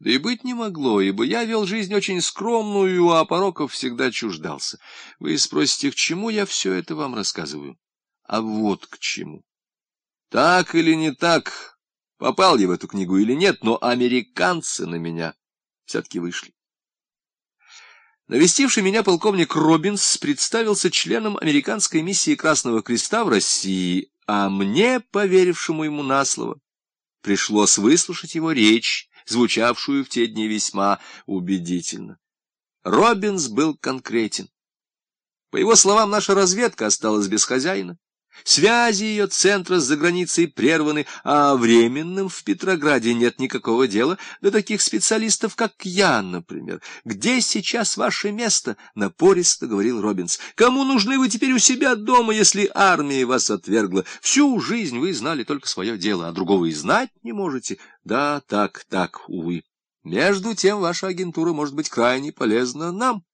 Да и быть не могло, ибо я вел жизнь очень скромную, а пороков всегда чуждался. Вы спросите, к чему я все это вам рассказываю? А вот к чему. Так или не так, попал я в эту книгу или нет, но американцы на меня все-таки вышли. Навестивший меня полковник Робинс представился членом американской миссии Красного Креста в России, а мне, поверившему ему на слово, пришлось выслушать его речь, звучавшую в те дни весьма убедительно. Робинс был конкретен. По его словам, наша разведка осталась без хозяина. Связи ее центра с заграницей прерваны, а временным в Петрограде нет никакого дела до таких специалистов, как я, например. «Где сейчас ваше место?» — напористо говорил Робинс. «Кому нужны вы теперь у себя дома, если армия вас отвергла? Всю жизнь вы знали только свое дело, а другого и знать не можете. Да, так, так, увы. Между тем ваша агентура может быть крайне полезна нам».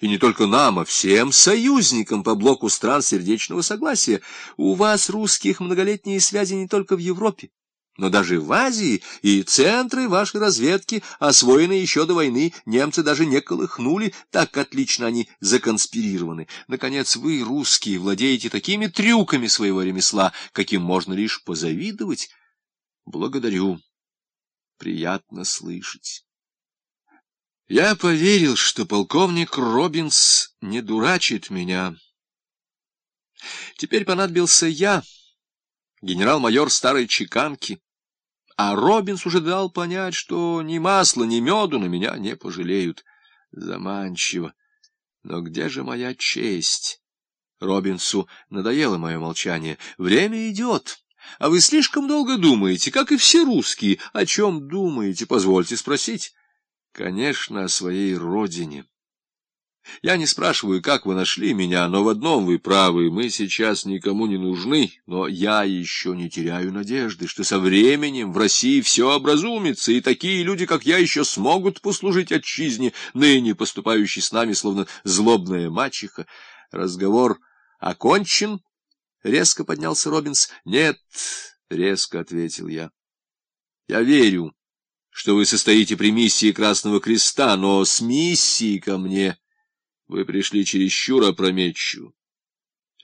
И не только нам, а всем союзникам по блоку стран сердечного согласия. У вас, русских, многолетние связи не только в Европе, но даже в Азии, и центры вашей разведки, освоенные еще до войны, немцы даже не колыхнули, так отлично они законспирированы. Наконец, вы, русские, владеете такими трюками своего ремесла, каким можно лишь позавидовать. Благодарю. Приятно слышать. Я поверил, что полковник Робинс не дурачит меня. Теперь понадобился я, генерал-майор старой чеканки, а Робинс уже дал понять, что ни масла, ни меду на меня не пожалеют. Заманчиво. Но где же моя честь? Робинсу надоело мое молчание. Время идет. А вы слишком долго думаете, как и все русские. О чем думаете, позвольте спросить. Конечно, о своей родине. Я не спрашиваю, как вы нашли меня, но в одном вы правы, мы сейчас никому не нужны, но я еще не теряю надежды, что со временем в России все образумится, и такие люди, как я, еще смогут послужить отчизне, ныне поступающей с нами, словно злобная мачеха. Разговор окончен? — резко поднялся Робинс. — Нет, — резко ответил я. — Я верю что вы состоите при миссии Красного Креста, но с миссией ко мне вы пришли чересчур опрометчиво.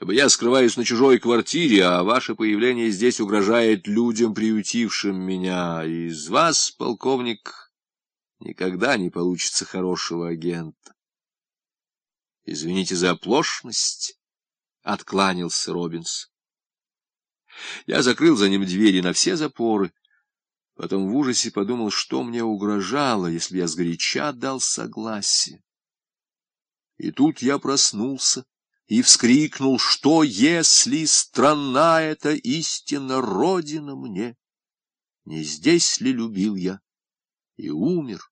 Я скрываюсь на чужой квартире, а ваше появление здесь угрожает людям, приютившим меня. Из вас, полковник, никогда не получится хорошего агента. Извините за оплошность, — откланялся Робинс. Я закрыл за ним двери на все запоры. Потом в ужасе подумал, что мне угрожало, если я сгоряча дал согласие. И тут я проснулся и вскрикнул, что если страна эта истинно родина мне, не здесь ли любил я и умер,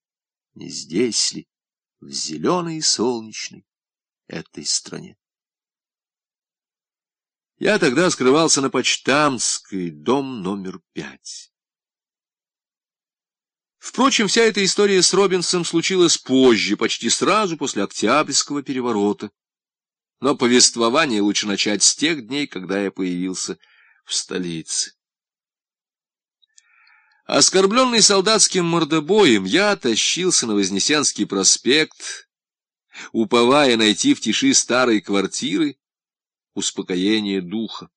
не здесь ли, в зеленой и солнечной этой стране. Я тогда скрывался на Почтамской, дом номер пять. Впрочем, вся эта история с Робинсом случилась позже, почти сразу после Октябрьского переворота. Но повествование лучше начать с тех дней, когда я появился в столице. Оскорбленный солдатским мордобоем, я тащился на Вознесенский проспект, уповая найти в тиши старой квартиры успокоение духа.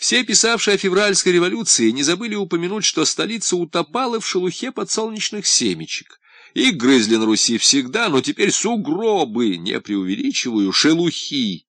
Все, писавшие о февральской революции, не забыли упомянуть, что столица утопала в шелухе подсолнечных семечек. Их грызли на Руси всегда, но теперь сугробы, не преувеличиваю, шелухи